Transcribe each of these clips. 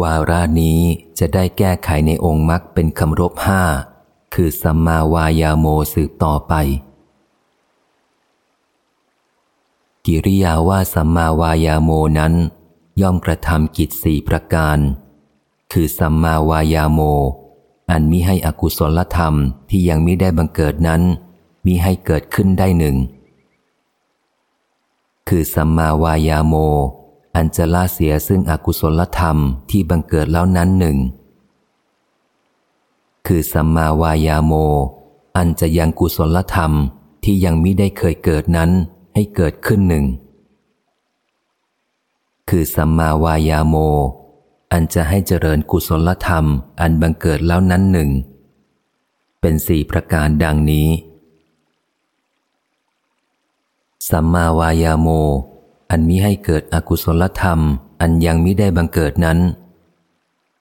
วารานี้จะได้แก้ไขในองค์มรรคเป็นคำรบห้า คือสัมมาวายาโมสืบต่อไป กิริยาว่าสัมมาวายาโมนั้น ย่อมกระทำกิจสี่ประการ คือสัมมาวายาโม อันมิให้อกุศลธรรมที่ยังมิได้บังเกิดนั้นมิให้เกิดขึ้นได้หนึ่ง คือสัมมาวายาโม อันจะละเสียซึ่งอกุศลธรรมที่บังเกิดแล้วนั้นหนึ่ง คือสัมมาวายาโม อันจะยังกุศลธรรมที่ยังมิได้เคยเกิดนั้นให้เกิดขึ้นหนึ่ง คือสัมมาวายาโม อันจะให้เจริญกุศลธรรม อันบังเกิดแล้วนั้นหนึ่ง เป็นสี่ประการดังนี้ สัมมาวายาโม อันมิให้เกิดอกุศลธรรม อันยังมิได้บังเกิดนั้น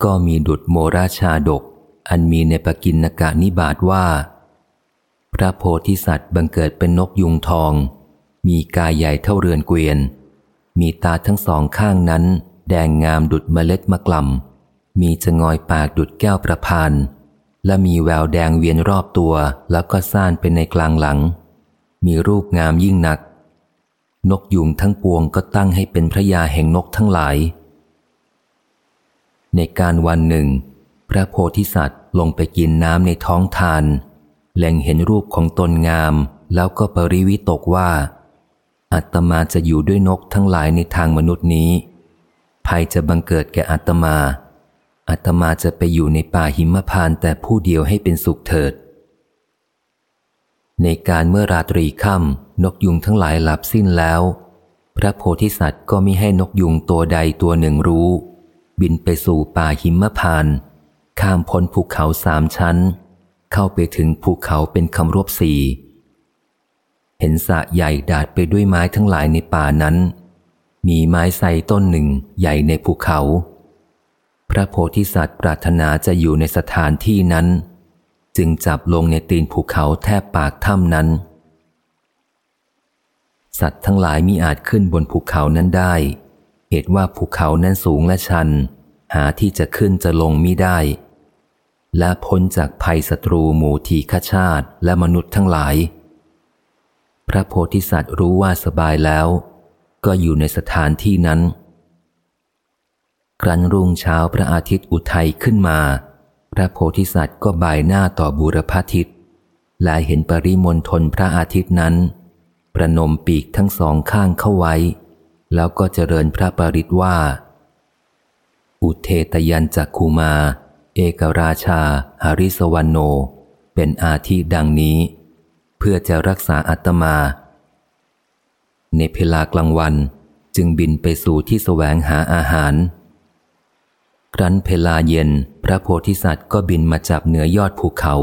ก็มีดุจโมราชาดก อันมีในปกินนกะนิบาตว่า พระโพธิสัตว์บังเกิดเป็นนกยุงทอง มีกายใหญ่เท่าเรือนเกวียน มีตาทั้งสองข้างนั้น แดงงามดุดเมล็ดมะกล่ำมีจะงอยปากดุดแก้วประพานและมีแววแดงเวียนรอบตัวแล้วก็ซ่านเป็นในกลางหลัง มีรูปงามยิ่งนัก นกยุงทั้งปวงก็ตั้งให้เป็นพระยาแห่งนกทั้งหลาย ในการวันหนึ่ง พระโพธิสัตว์ลงไปกินน้ำในท้องทานแหล่งเห็นรูปของตนงามแล้วก็ปริวิตกว่า อัตมาจะอยู่ด้วยนกทั้งหลายในทางมนุษย์นี้ ภัยจะบังเกิดแก่อัตมา อัตมาจะไปอยู่ในป่าหิมพานแต่ผู้เดียวให้เป็นสุขเถิด ในการเมื่อราตรีค่ำนกยุงทั้งหลายหลับสิ้นแล้ว พระโพธิสัตว์ก็มิให้นกยุงตัวใดตัวหนึ่งรู้ บินไปสู่ป่าหิมพาน ข้ามพ้นภูเขาสามชั้น เข้าไปถึงภูเขาเป็นคำรบสี่เห็นสะใหญ่ดาดไปด้วยไม้ทั้งหลายในป่านั้น มีไม้ไทรต้นหนึ่งใหญ่ในภูเขา พระโพธิสัตว์ปรารถนาจะอยู่ในสถานที่นั้น จึงจับลงในตีนภูเขาแทบปากถ้ำนั้น สัตว์ทั้งหลายมีอาจขึ้นบนภูเขานั้นได้ เหตุว่าภูเขานั้นสูงและชัน หาที่จะขึ้นจะลงมิได้ และพ้นจากภัยศัตรูหมู่ทีฆชาติและมนุษย์ทั้งหลาย พระโพธิสัตว์รู้ว่าสบายแล้ว ก็อยู่ในสถานที่นั้น ครั้นรุ่งเช้าพระอาทิตย์อุทัยขึ้นมา พระโพธิสัตว์ก็บ่ายหน้าต่อบูรพาทิตย์และเห็นปริมณฑลพระอาทิตย์นั้น ประนมปีกทั้งสองข้างเข้าไว้ แล้วก็เจริญพระปริตว่า อุเทตยันจักคูมา เอกราชาหาริสวรรโน เป็นอาทิดังนี้ เพื่อจะรักษาอัตมา ในเพลากลางวันจึงบินไปสู่ที่แสวงหาอาหาร ครั้นเพลาเย็น พระโพธิสัตว์ก็บินมาจับเหนือยอดภูเขา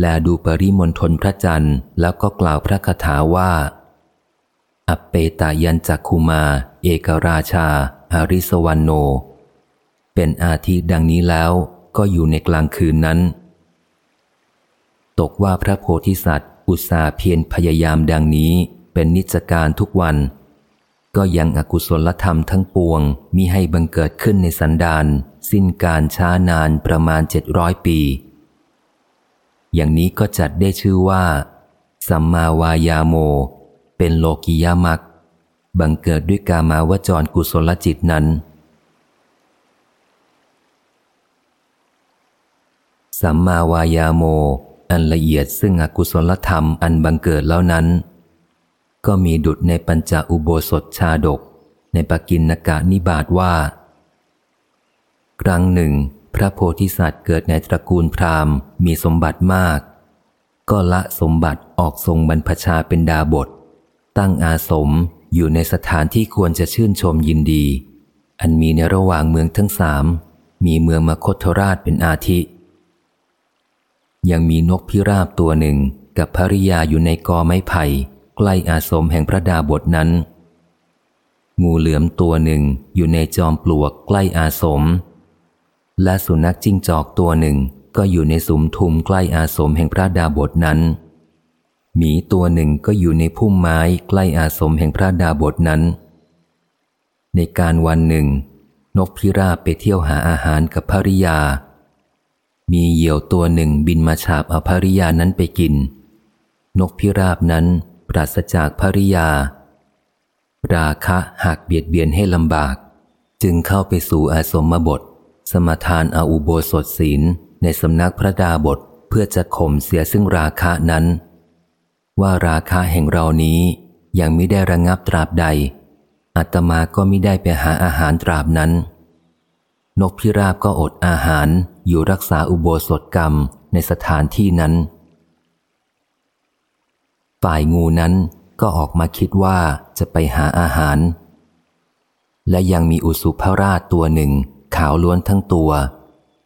แลดูปริมณฑลพระจันทร์แล้วก็กล่าวพระคาถาว่า อัปเปตายันจักคุมา เอกราชาอาริสวรรณโน เป็นอาทิดังนี้แล้วก็อยู่ในกลางคืนนั้น ตกว่าพระโพธิสัตว์ อุตสาเพียรพยายามดังนี้เป็นนิจการทุกวัน ก็ยังอกุศลธรรมทั้งปวงมีให้บังเกิดขึ้นในสันดานสิ้นการช้านานประมาณเจ็ดร้อยปี อย่างนี้ก็จัดได้ชื่อว่า สัมมาวายาโม เป็นโลกิยามักบังเกิดด้วยกามาวจรกุศลจิตนั้น สัมมาวายาโม อันละเอียดซึ่งอกุศลธรรมอันบังเกิดแล้วนั้น ก็มีดุดในปัญจอุโบสถชาดก ในปกินนกานิบาตว่า ครั้งหนึ่ง พระโพธิสัตว์เกิดในตระกูลพราหมณ์มีสมบัติมาก ก็ละสมบัติออกทรงบรรพชาเป็นดาบท ตั้งอาสมอยู่ในสถานที่ควรจะชื่นชมยินดี อันมีในระหว่างเมืองทั้งสาม มีเมืองมคธราชเป็นอาทิ ยังมีนกพิราบตัวหนึ่งกับภริยาอยู่ในกอไม้ไผ่ ใกล้อาสมแห่งพระดาบทนั้น งูเหลือมตัวหนึ่งอยู่ในจอมปลวกใกล้อาสม และสุนัขจิ้งจอกตัวหนึ่งก็อยู่ในสุมทุมใกล้อาสมแห่งพระดาบทนั้น หมีตัวหนึ่งก็อยู่ในพุ่มไม้ใกล้อาสมแห่งพระดาบทนั้น ในการวันหนึ่ง นกพิราบไปเที่ยวหาอาหารกับภริยา มีเหยี่ยวตัวหนึ่งบินมาฉาบเอาภริยานั้นไปกิน นกพิราบนั้น ปราศจากภริยา ราคะหากเบียดเบียนให้ลำบาก จึงเข้าไปสู่อาสมบท สมทานอาอุโบสถศีลในสำนักพระดาบทเพื่อจะข่มเสียซึ่งราคะนั้น ว่าราคะแห่งเรานี้ยังไม่ได้ระงงับตราบใดอาตมาก็ไม่ได้ไปหาอาหารตราบนั้น นกพิราบก็อดอาหารอยู่รักษาอุโบสถกรรมในสถานที่นั้น ฝ่ายงูนั้นก็ออกมาคิดว่าจะไปหาอาหาร และยังมีอุสุภราชตัวหนึ่งขาวล้วนทั้งตัว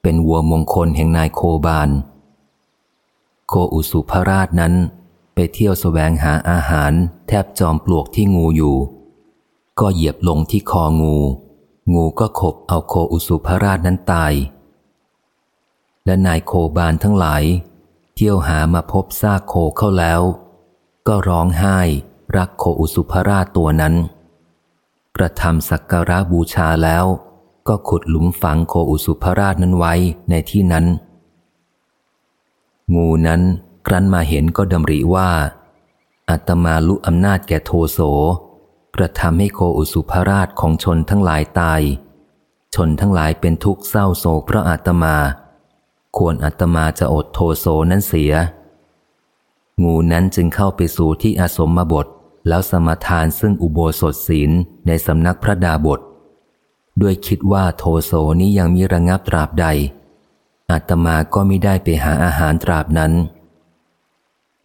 เป็นวัวมงคลแห่งนายโคบาน โคอุสุภราชนั้นไปเที่ยวสแสวงหาอาหารแทบจอมปลวกที่งูอยู่ ก็เหยียบลงที่คองู งูก็ขบเอาโคอุสุภราชนั้นตาย และนายโคบานทั้งหลาย เที่ยวหามาพบซากโคเข้าแล้ว ก็ร้องไห้ รักโคอุสุภราชตัวนั้น กระทำสักการะบูชาแล้ว ก็ขุดหลุมฝังโคอุสุภราชนั้นไว้ในที่นั้น งูนั้นครั้นมาเห็นก็ดำริว่าอัตมาลุอำนาจแก่โทโส กระทำให้โคอุสุภราชของชนทั้งหลายตาย ชนทั้งหลายเป็นทุกข์เศร้าโศกเพราะอาตมา ควรอาตมาจะอดโทโสนั้นเสีย งูนั้นจึงเข้าไปสู่ที่อาสมมบท แล้วสมทานซึ่งอุโบสถศีลในสำนักพระดาบท ด้วยคิดว่าโทโสนี้ยังมีระงับตราบใด อาตมาก็ไม่ได้ไปหาอาหารตราบนั้น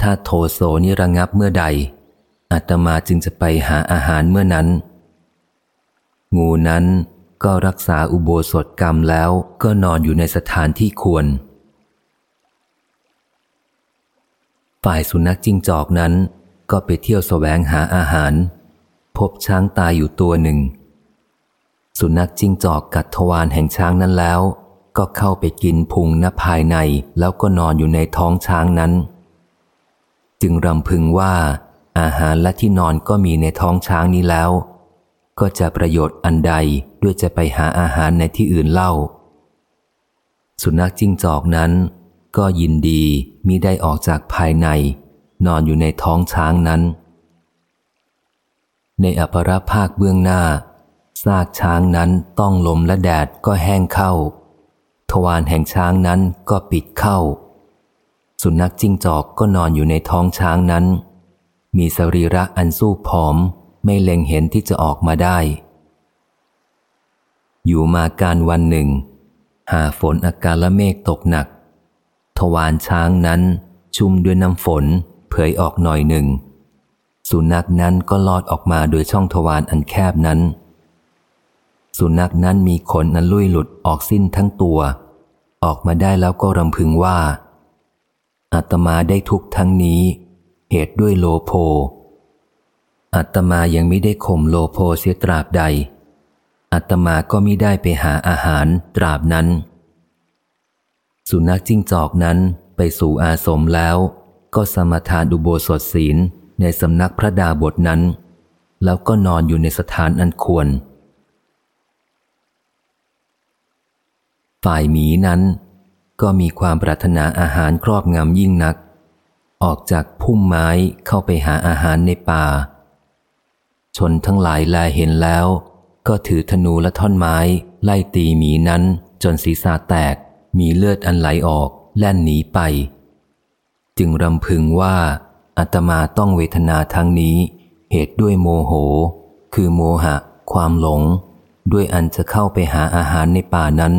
ถ้าโทโสนี้ระงับเมื่อใด อาตมาจึงจะไปหาอาหารเมื่อนั้น งูนั้นก็รักษาอุโบสถกรรมแล้วก็นอนอยู่ในสถานที่ควร ฝ่ายสุนัขจิ้งจอกนั้น ก็ไปเที่ยวสแสวงหาอาหาร พบช้างตายอยู่ตัวหนึ่ง สุนัขจิ้งจอกกัดทวารแห่งช้างนั้นแล้ว ก็เข้าไปกินพุงหน้าภายในแล้วก็นอนอยู่ในท้องช้างนั้น จึงรำพึงว่าอาหารและที่นอนก็มีในท้องช้างนี้แล้ว ก็จะประโยชน์อันใดด้วยจะไปหาอาหารในที่อื่นเล่า สุนัขจิ้งจอกนั้น ก็ยินดีมิได้ออกจากภายใน นอนอยู่ในท้องช้างนั้น ในอภรภาคเบื้องหน้าซากช้างนั้นต้องลมและแดดก็แห้งเข้า ทวารแห่งช้างนั้นก็ปิดเข้า สุนัขจิ้งจอกก็นอนอยู่ในท้องช้างนั้น มีสรีระอันสู้ผอมไม่เล็งเห็นที่จะออกมาได้ อยู่มาการวันหนึ่ง หาฝนอากาศและเมฆตกหนัก วารช้างนั้น ชุ่มด้วยน้ำฝน เผยออกหน่อยหนึ่ง สุนัขนั้นก็ลอดออกมาโดยช่องทวารอันแคบนั้น สุนัขนั้นมีขนนั้นลุยหลุดออกสิ้นทั้งตัว ออกมาได้แล้วก็รำพึงว่า อาตมาได้ทุกทั้งนี้ เหตุด้วยโลโภอัตมายังไม่ได้ข่มโลโภเสียตราบใดอัตมาก็มิได้ไปหาอาหารตราบนั้น สุนัขจิ้งจอกนั้นไปสู่อาสมแล้ว ก็สมทานอุโบสถศีลในสำนักพระดาบทนั้น แล้วก็นอนอยู่ในสถานอันควร ฝ่ายหมีนั้น ก็มีความปรารถนาอาหารครอบงำยิ่งนัก ออกจากพุ่มไม้เข้าไปหาอาหารในป่า ชนทั้งหลายแลเห็นแล้ว ก็ถือธนูและท่อนไม้ไล่ตีหมีนั้นจนศีรษะแตก มีเลือดอันไหลออกแล่นหนีไป จึงรำพึงว่าอาตมาต้องเวทนาทั้งนี้ เหตุด้วยโมโห คือโมหะ ความหลง ด้วยอันจะเข้าไปหาอาหารในป่านั้น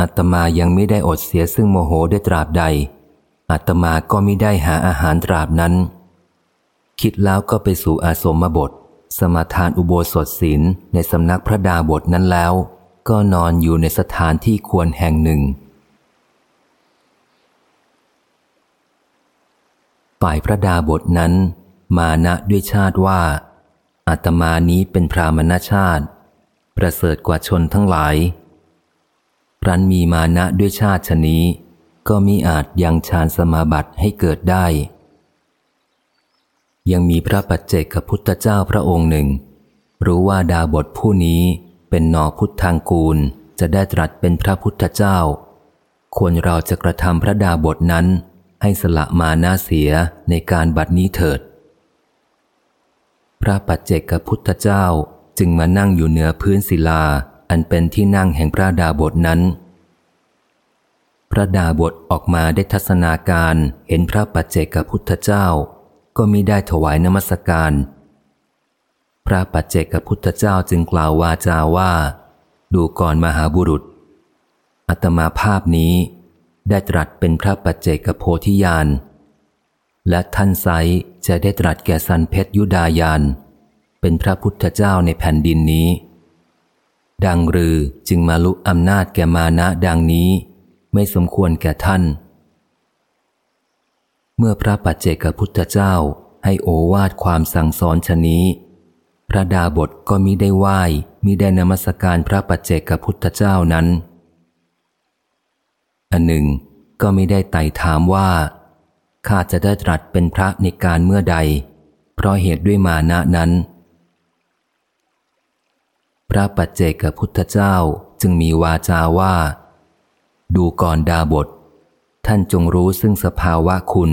อาตมายังไม่ได้อดเสียซึ่งโมโหได้ตราบใดอาตมาก็ไม่ได้หาอาหารตราบนั้น คิดแล้วก็ไปสู่อาสมบท สมาทานอุโบสถศีลในสำนักพระดาบทนั้นแล้ว ก็นอนอยู่ในสถานที่ควรแห่งหนึ่ง ฝ่ายพระดาบทนั้น มานะด้วยชาติว่า อาตมานี้เป็นพรามณชาติ ประเสริฐกว่าชนทั้งหลายรันมีมานะด้วยชาติชนี้ ก็มีอาจยังฌานสมาบัติให้เกิดได้ ยังมีพระปัจเจกพุทธเจ้าพระองค์หนึ่ง รู้ว่าดาบทผู้นี้ เป็นหนอพุทธังกูล จะได้ตรัสเป็นพระพุทธเจ้า ควรเราจะกระทำพระดาบทนั้น ให้สละมานาเสียในการบัดนี้เถิด พระปัจเจกพุทธเจ้าจึงมานั่งอยู่เหนือพื้นศิลา อันเป็นที่นั่งแห่งพระดาบทนั้น พระดาบทออกมาได้ทัศนาการเห็นพระปัจเจกพุทธเจ้า ก็มิได้ถวายนมัสการ พระปัจเจกพุทธเจ้าจึงกล่าววาจาว่า ดูก่อนมหาบุรุษ อัตมาภาพนี้ได้ตรัสเป็นพระปัจเจกโพธิญาณ และท่านไซจะได้ตรัสแก่สันเพชรยุดายาน เป็นพระพุทธเจ้าในแผ่นดินนี้ ดังรือจึงมาลุอำนาจแก่มานะดังนี้ ไม่สมควรแก่ท่าน เมื่อพระปัจเจกพุทธเจ้าให้โอวาทความสั่งสอนชนี้ พระดาบทก็มิได้ไหว้มิได้นมัสการพระปัจเจกพุทธเจ้านั้น อันหนึ่ง ก็ไม่ได้ไต่ถามว่าข้าจะได้ตรัสเป็นพระในการเมื่อใด เพราะเหตุด้วยมานะนั้น พระปัจเจกพุทธเจ้าจึงมีวาจาว่า ดูก่อนดาบท ท่านจงรู้ซึ่งสภาวะคุณ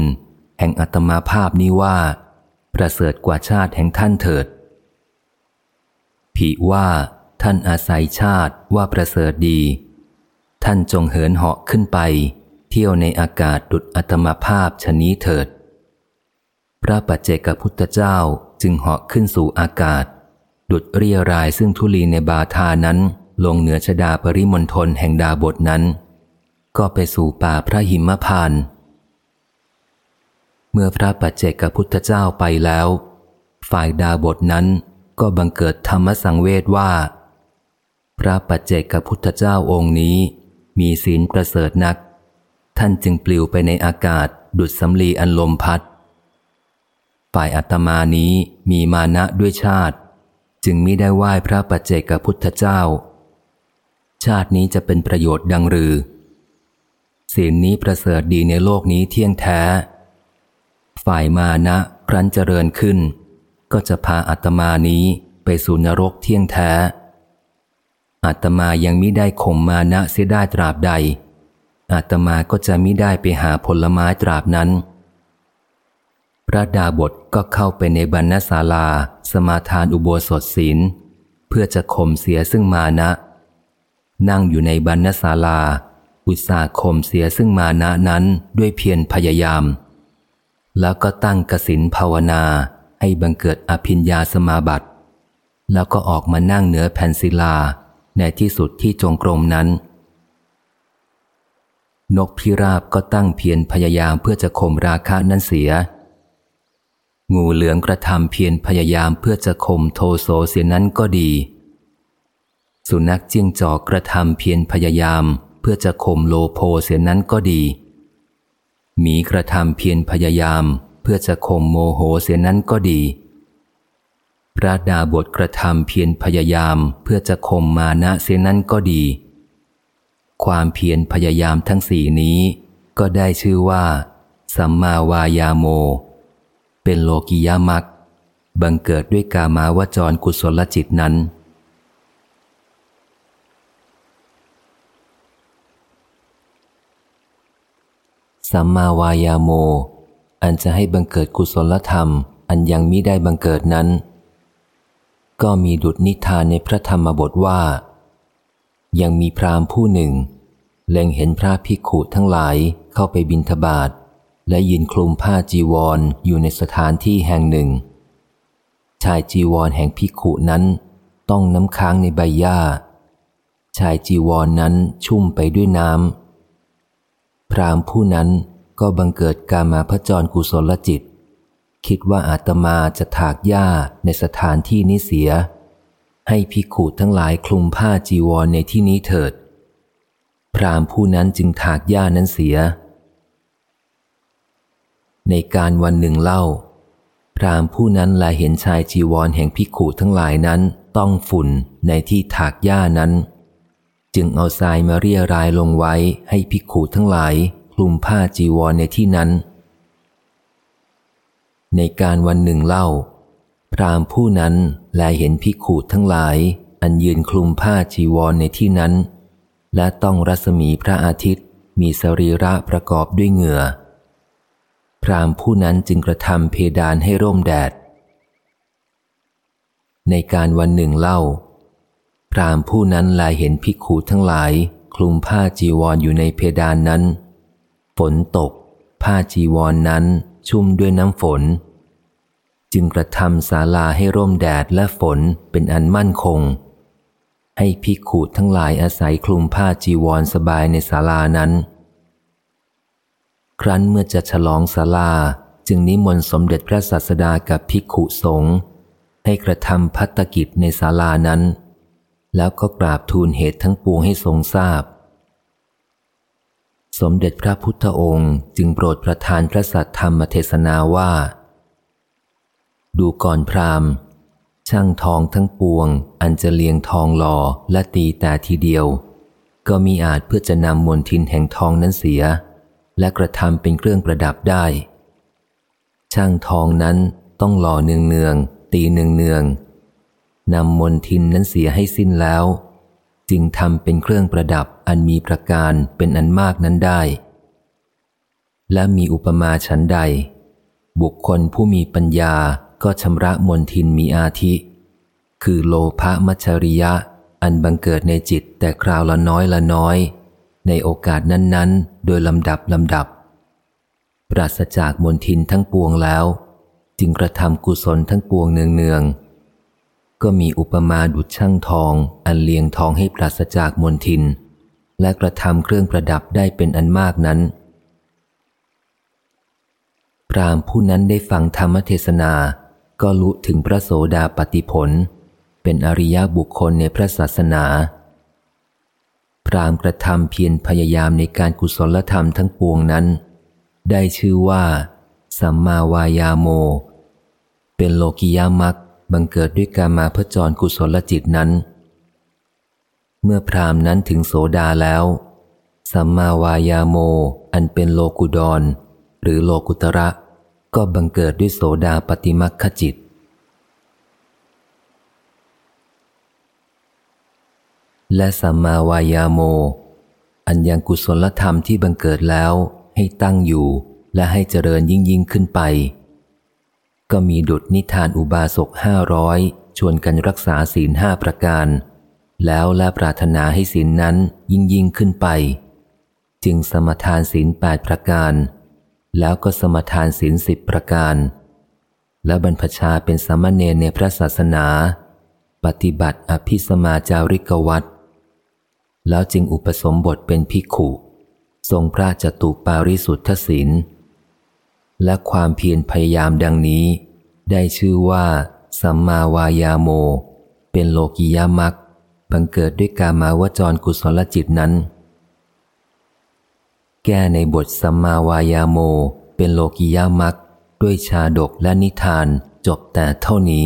แห่งอัตมาภาพนี้ว่า ประเสริฐกว่าชาติแห่งท่านเถิด ผีว่าท่านอาศัยชาติว่าประเสริฐดี ท่านจงเหินเหาะขึ้นไป เที่ยวในอากาศดุดอัตมภาพชนี้เถิด พระปัจเจกพุทธเจ้าจึงเหาะขึ้นสู่อากาศ ดุดเรียรายซึ่งทุลีในบาทานั้น ลงเหนือชดาปริมณฑลแห่งดาบทนั้น ก็ไปสู่ป่าพระหิมพานเมื่อพระปัจเจกพุทธเจ้าไปแล้ว ฝ่ายดาบทนั้น ก็บังเกิดธรรมสังเวทว่า พระปัจเจกพุทธเจ้าองค์นี้ มีศีลประเสริฐนัก ท่านจึงปลิวไปในอากาศดุดสำลีอันลมพัด ฝ่ายอัตมานี้มีมานะด้วยชาติ จึงมิได้ไหว้พระปัจเจกพุทธเจ้า ชาตินี้จะเป็นประโยชน์ดังรือ ศีลนี้ประเสริฐดีในโลกนี้เที่ยงแท้ ฝ่ายมานะครั้นเจริญขึ้น ก็จะพาอัตมานี้ไปสู่นรกเที่ยงแท้ อัตมายังมิได้ข่มมานะเสียได้ตราบใด อัตมาก็จะมิได้ไปหาผลไม้ตราบนั้น พระดาบทก็เข้าไปในบรรณศาลา สมาทานอุโบสถศีล เพื่อจะข่มเสียซึ่งมานะ นั่งอยู่ในบรรณศาลา อุตสาข่มเสียซึ่งมานะนั้นด้วยเพียรพยายาม แล้วก็ตั้งกสินภาวนา ให้บังเกิดอภิญญาสมาบัติ แล้วก็ออกมานั่งเหนือแผ่นศิลาในที่สุดที่จงกรมนั้น นกพิราบก็ตั้งเพียรพยายามเพื่อจะข่มราคะนั้นเสีย งูเหลืองกระทำเพียรพยายามเพื่อจะข่มโทโสเสียนั้นก็ดี สุนัขจิ้งจอกกระทำเพียรพยายามเพื่อจะข่มโลโพเสียนั้นก็ดี หมีกระทำเพียรพยายาม เพื่อจะข่มโมโหเสียนั้นก็ดี พระดาบทกระทำเพียรพยายามเพื่อจะข่มมานะเสียนั้นก็ดี ความเพียรพยายามทั้งสี่นี้ ก็ได้ชื่อว่า สัมมาวายาโม เป็นโลกิยามักบังเกิดด้วยกามาวจรกุศลจิตนั้นสัมมาวายาโม อันจะให้บังเกิดกุศลธรรม อันยังมิได้บังเกิดนั้น ก็มีดุจนิทานในพระธรรมบทว่า ยังมีพรามผู้หนึ่ง เล็งเห็นพระภิกขุทั้งหลายเข้าไปบินทบาทและยินคลุมผ้าจีวรออยู่ในสถานที่แห่งหนึ่ง ชายจีวรแห่งพิขุนั้น ต้องน้ำค้างในใบหญ้า ชายจีวรนนั้นชุ่มไปด้วยน้ำพรามผู้นั้น ก็บังเกิดการมาพระจรกุศลจิต คิดว่าอาตมาจะถากหญ้าในสถานที่นี้เสีย ให้พิขุทั้งหลายคลุมผ้าจีวรในที่นี้เถิด พรามผู้นั้นจึงถากหญ้านั้นเสีย ในการวันหนึ่งเล่า พรามผู้นั้นลาเห็นชายจีวรแห่งพิขุทั้งหลายนั้นต้องฝุ่นในที่ถากหญ้านั้น จึงเอาทรายมาเรียรายลงไว้ให้พิขุทั้งหลาย ลุมผ้าจีวรในที่นั้น ในการวันหนึ่งเล่า พรามผู้นั้นลเห็นพิขุทั้งหลาย อันยืนคลุมผ้าจีวรในที่นั้น และต้องรัศมีพระอาทิตย์มีสรีระประกอบด้วยเหงื่อ พรามผู้นั้นจึงกระทำเพดานให้ร่มแดด ในการวันหนึ่งเล่า พรามผู้นั้นลายเห็นภิกขุทั้งหลาย คลุมผ้าจีวรออยู่ในเพดานนั้น นตก ผ้าจีวรนนั้นชุ่มด้วยน้ำฝน จึงกระทำศาลาให้ร่มแดดและฝนเป็นอันมั่นคง ให้ภิกขุทั้งหลายอาศัยคลุมผ้าจีวรสบายในศาลานั้น ครั้นเมื่อจะฉลองศาลาจึงนิมนต์สมเด็จพระสัสดากับภิกขุสงฆ์ให้กระทำพัตกิจในศาลานั้น แล้วก็กราบทูลเหตุทั้งปวงให้ทรงทราบ สมเด็จพระพุทธองค์จึงโปรดประทานพระสัทธรรมเทศนาว่า ดูก่อนพราหมณ์ ช่างทองทั้งปวง อันจะเลียงทองหล่อและตีแต่ทีเดียว ก็มีอาจเพื่อจะนำมวลทินแห่งทองนั้นเสีย และกระทำเป็นเครื่องประดับได้ ช่างทองนั้นต้องหล่อเนืองเนืองตีเนืองเนืองนำมนทินนั้นเสียให้สิ้นแล้ว จึงทำเป็นเครื่องประดับอันมีประการเป็นอันมากนั้นได้ และมีอุปมาฉันใด บุคคลผู้มีปัญญาก็ชำระมนทินมีอาทิ คือโลภะมัชริยะ อันบังเกิดในจิตแต่คราวละน้อยละน้อย ในโอกาสนั้นๆ โดยลำดับลำดับ ปราศจากมนทินทั้งปวงแล้ว จึงกระทำกุศลทั้งปวงเนืองๆ ก็มีอุปมาดุจช่างทอง อันเลียงทองให้ปราศจากมนทิน และกระทำเครื่องประดับได้เป็นอันมากนั้น พรามผู้นั้นได้ฟังธรรมเทศนา ก็ลุถึงพระโสดาปติผล เป็นอริยบุคคลในพระศาสนา พรามกระทำเพียรพยายามในการกุศลธรรมทั้งปวงนั้น ได้ชื่อว่า สัมมาวายาโม เป็นโลกิยามัก บังเกิดด้วยการมาเพื่อจรกุศลจิตนั้น เมื่อพรามนั้นถึงโสดาแล้ว สัมมาวายาโมอันเป็นโลกุดรหรือโลกุตระ ก็บังเกิดด้วยโสดาปฏิมักขจิต และสัมมาวายาโม อันยังกุศลธรรมที่บังเกิดแล้วให้ตั้งอยู่และให้เจริญยิ่งยิ่งขึ้นไป ก็มีดุดนิทานอุบาสกห้าร้อยชวนกันรักษาศีลห้าประการ แล้วและปรารถนาให้ศีลนั้นยิ่งยิ่งขึ้นไป จึงสมทานศีลแปดประการ แล้วก็สมทานศีลสิบประการ และบรรพชาเป็นสมณเณรในพระศาสนา ปฏิบัติอภิสมาจาริกวัตแล้วจึงอุปสมบทเป็นภิกขุ ทรงพระจตุปาริสุทธศีล และความเพียรพยายามดังนี้ ได้ชื่อว่า สัมมาวายาโม เป็นโลกิยามักบังเกิดด้วยกามาวจรกุศลจิตนั้น แก้ในบทสัมมาวายาโม เป็นโลกิยามักด้วยชาดกและนิทานจบแต่เท่านี้